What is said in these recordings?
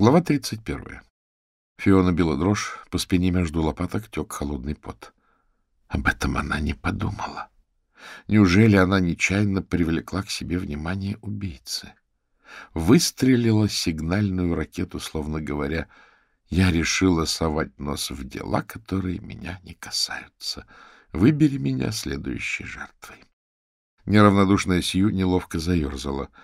Глава 31. Фиона била дрожь, по спине между лопаток тек холодный пот. Об этом она не подумала. Неужели она нечаянно привлекла к себе внимание убийцы? Выстрелила сигнальную ракету, словно говоря, «Я решила совать нос в дела, которые меня не касаются. Выбери меня следующей жертвой». Неравнодушная Сью неловко заерзала —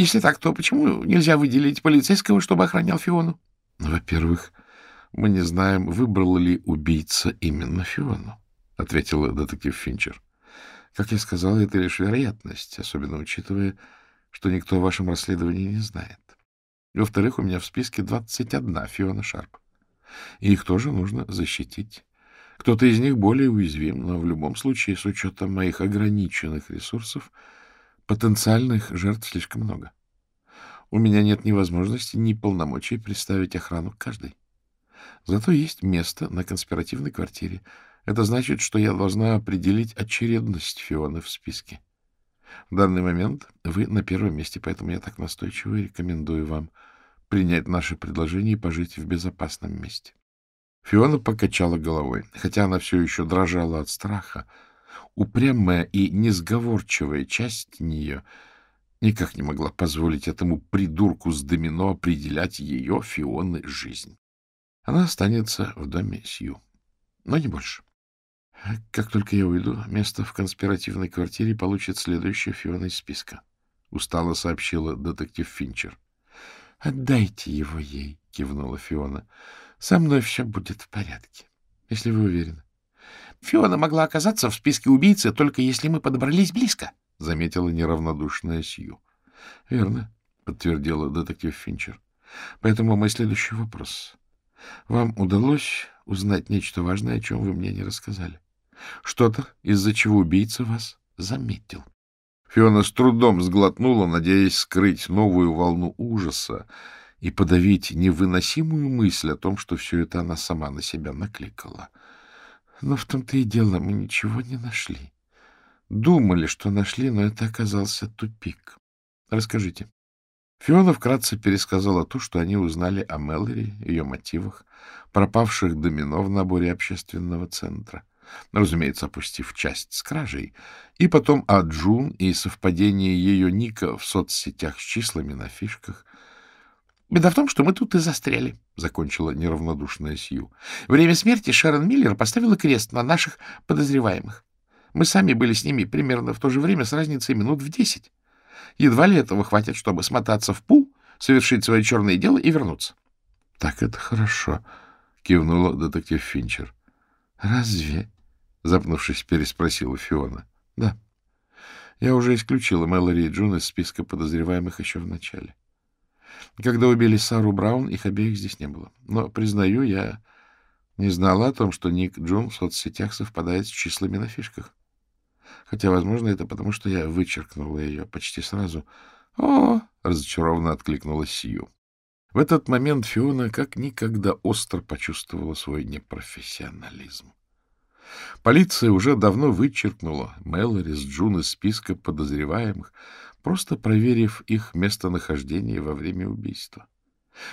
если так, то почему нельзя выделить полицейского, чтобы охранял Фиону? Ну, во-первых, мы не знаем, выбрал ли убийца именно Фиону, — ответила детектив Финчер. Как я сказал, это лишь вероятность, особенно учитывая, что никто о вашем расследовании не знает. Во-вторых, у меня в списке 21 Фиона Шарп. И их тоже нужно защитить. Кто-то из них более уязвим, но в любом случае, с учетом моих ограниченных ресурсов, Потенциальных жертв слишком много. У меня нет ни возможности, ни полномочий представить охрану каждой. Зато есть место на конспиративной квартире. Это значит, что я должна определить очередность Фионы в списке. В данный момент вы на первом месте, поэтому я так настойчиво рекомендую вам принять наше предложение и пожить в безопасном месте. Фиона покачала головой. Хотя она все еще дрожала от страха, упрямая и несговорчивая часть нее никак не могла позволить этому придурку с домино определять ее, Фионы, жизнь. Она останется в доме Сью, но не больше. Как только я уйду, место в конспиративной квартире получит следующая Фиона из списка, — устало сообщила детектив Финчер. — Отдайте его ей, — кивнула Фиона. — Со мной все будет в порядке, если вы уверены. Фиона могла оказаться в списке убийцы, только если мы подобрались близко, — заметила неравнодушная Сью. — Верно, — подтвердила детектив Финчер. — Поэтому мой следующий вопрос. Вам удалось узнать нечто важное, о чем вы мне не рассказали? Что-то, из-за чего убийца вас заметил? Фиона с трудом сглотнула, надеясь скрыть новую волну ужаса и подавить невыносимую мысль о том, что все это она сама на себя накликала. — но в том-то и дело, мы ничего не нашли. Думали, что нашли, но это оказался тупик. Расскажите. Фиона вкратце пересказала то, что они узнали о Мэлори, ее мотивах, пропавших домино в наборе общественного центра, разумеется, опустив часть с кражей, и потом о Джун и совпадении ее ника в соцсетях с числами на фишках, Беда в том, что мы тут и застряли, — закончила неравнодушная Сью. Время смерти Шерон Миллер поставила крест на наших подозреваемых. Мы сами были с ними примерно в то же время с разницей минут в десять. Едва ли этого хватит, чтобы смотаться в пул, совершить свое черное дело и вернуться. — Так это хорошо, — кивнула детектив Финчер. — Разве? — запнувшись, переспросила Фиона. — Да. Я уже исключила Мэлори и Джун из списка подозреваемых еще в начале. Когда убили Сару Браун, их обеих здесь не было. Но, признаю, я не знала о том, что ник Джун в соцсетях совпадает с числами на фишках. Хотя, возможно, это потому, что я вычеркнула ее почти сразу. «О!» — разочарованно откликнулась Сью. В этот момент Фиона как никогда остро почувствовала свой непрофессионализм. Полиция уже давно вычеркнула Мэлори с Джун из списка подозреваемых, просто проверив их местонахождение во время убийства.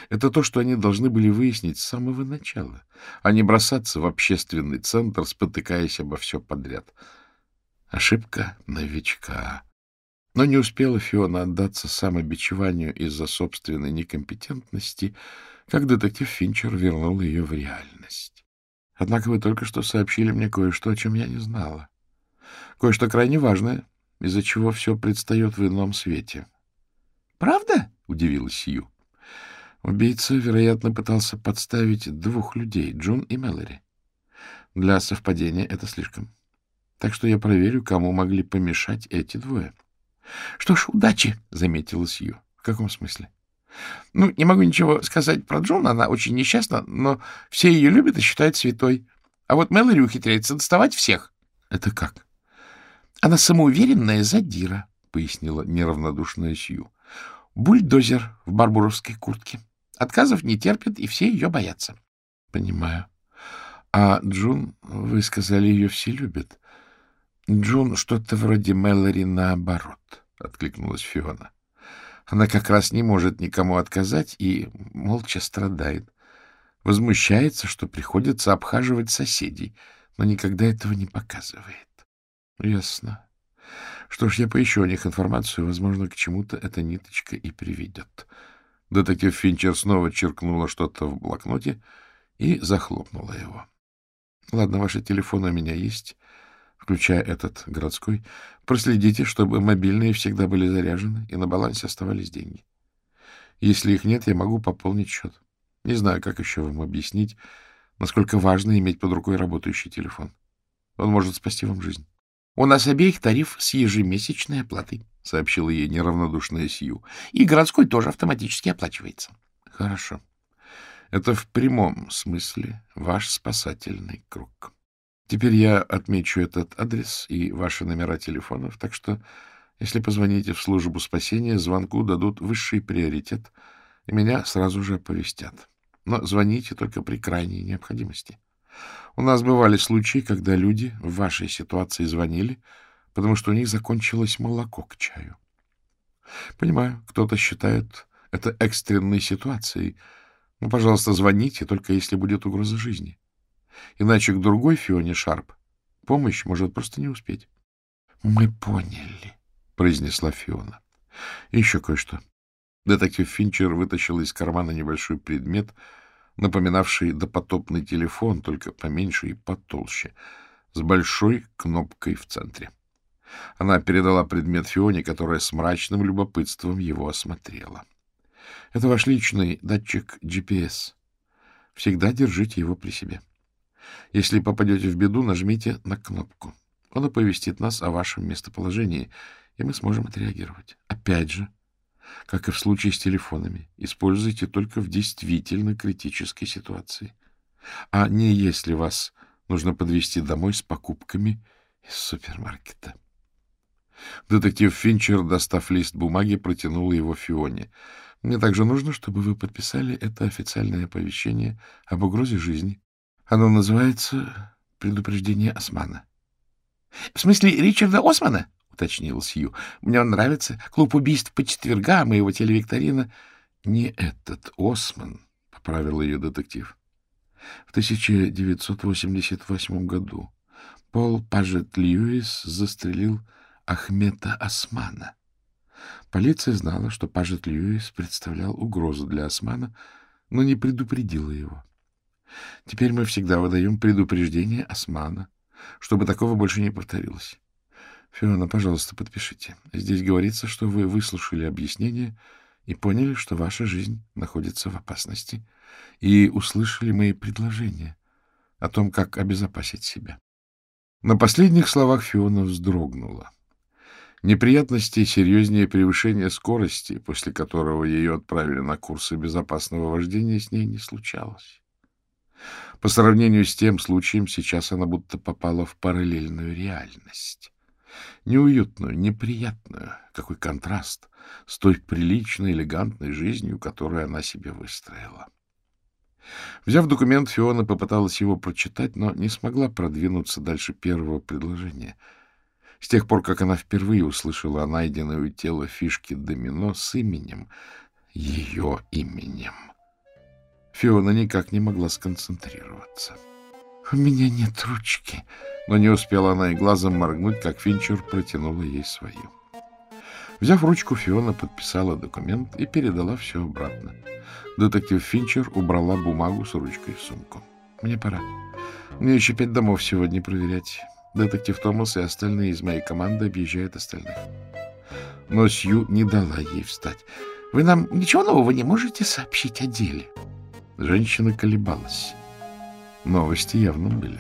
Это то, что они должны были выяснить с самого начала, а не бросаться в общественный центр, спотыкаясь обо все подряд. Ошибка новичка. Но не успела Фиона отдаться самобичеванию из-за собственной некомпетентности, как детектив Финчер вернул ее в реальность. Однако вы только что сообщили мне кое-что, о чем я не знала. Кое-что крайне важное — из-за чего все предстает в ином свете. — Правда? — удивилась Сью. Убийца, вероятно, пытался подставить двух людей, Джун и Мэлори. Для совпадения это слишком. Так что я проверю, кому могли помешать эти двое. — Что ж, удачи, — заметила Сью. — В каком смысле? — Ну, не могу ничего сказать про Джун, она очень несчастна, но все ее любят и считают святой. А вот Мэлори ухитряется доставать всех. — Это как? — Она самоуверенная задира, — пояснила неравнодушная Сью. — Бульдозер в барбуровской куртке. Отказов не терпит, и все ее боятся. — Понимаю. А Джун, вы сказали, ее все любят. Джун что-то вроде Мэлори наоборот, — откликнулась Фиона. Она как раз не может никому отказать и молча страдает. Возмущается, что приходится обхаживать соседей, но никогда этого не показывает. Ясно. Что ж, я поищу о них информацию, возможно, к чему-то эта ниточка и приведет. Детектив Финчер снова черкнула что-то в блокноте и захлопнула его. Ладно, ваши телефоны у меня есть, включая этот городской. Проследите, чтобы мобильные всегда были заряжены и на балансе оставались деньги. Если их нет, я могу пополнить счет. Не знаю, как еще вам объяснить, насколько важно иметь под рукой работающий телефон. Он может спасти вам жизнь. — У нас обеих тариф с ежемесячной оплатой, — сообщила ей неравнодушная Сью. — И городской тоже автоматически оплачивается. — Хорошо. Это в прямом смысле ваш спасательный круг. Теперь я отмечу этот адрес и ваши номера телефонов, так что, если позвоните в службу спасения, звонку дадут высший приоритет, и меня сразу же оповестят. Но звоните только при крайней необходимости. — у нас бывали случаи, когда люди в вашей ситуации звонили, потому что у них закончилось молоко к чаю. Понимаю, кто-то считает это экстренной ситуацией. Но, пожалуйста, звоните, только если будет угроза жизни. Иначе к другой Фионе Шарп помощь может просто не успеть. — Мы поняли, — произнесла Фиона. — еще кое-что. Детектив Финчер вытащил из кармана небольшой предмет — напоминавший допотопный телефон, только поменьше и потолще, с большой кнопкой в центре. Она передала предмет Фионе, которая с мрачным любопытством его осмотрела. — Это ваш личный датчик GPS. Всегда держите его при себе. Если попадете в беду, нажмите на кнопку. Он оповестит нас о вашем местоположении, и мы сможем отреагировать. Опять же, как и в случае с телефонами, используйте только в действительно критической ситуации, а не если вас нужно подвести домой с покупками из супермаркета. Детектив Финчер, достав лист бумаги, протянул его Фионе. Мне также нужно, чтобы вы подписали это официальное оповещение об угрозе жизни. Оно называется «Предупреждение Османа». — В смысле Ричарда Османа? уточнил Сью. — Мне он нравится. Клуб убийств по четвергам и его телевикторина. — Не этот Осман, — поправил ее детектив. В 1988 году Пол Пажет Льюис застрелил Ахмета Османа. Полиция знала, что Пажет Льюис представлял угрозу для Османа, но не предупредила его. Теперь мы всегда выдаем предупреждение Османа, чтобы такого больше не повторилось. Фиона, пожалуйста, подпишите. Здесь говорится, что вы выслушали объяснение и поняли, что ваша жизнь находится в опасности, и услышали мои предложения о том, как обезопасить себя. На последних словах Фиона вздрогнула. Неприятности серьезнее превышения скорости, после которого ее отправили на курсы безопасного вождения, с ней не случалось. По сравнению с тем случаем, сейчас она будто попала в параллельную реальность неуютную, неприятную. Какой контраст с той приличной, элегантной жизнью, которую она себе выстроила. Взяв документ, Фиона попыталась его прочитать, но не смогла продвинуться дальше первого предложения. С тех пор, как она впервые услышала о найденной у тела фишки домино с именем, ее именем, Фиона никак не могла сконцентрироваться. — У меня нет ручки, но не успела она и глазом моргнуть, как Финчер протянула ей свою. Взяв ручку, Фиона подписала документ и передала все обратно. Детектив Финчер убрала бумагу с ручкой в сумку. «Мне пора. Мне еще пять домов сегодня проверять. Детектив Томас и остальные из моей команды объезжают остальных». Но Сью не дала ей встать. «Вы нам ничего нового не можете сообщить о деле?» Женщина колебалась. Новости явно были.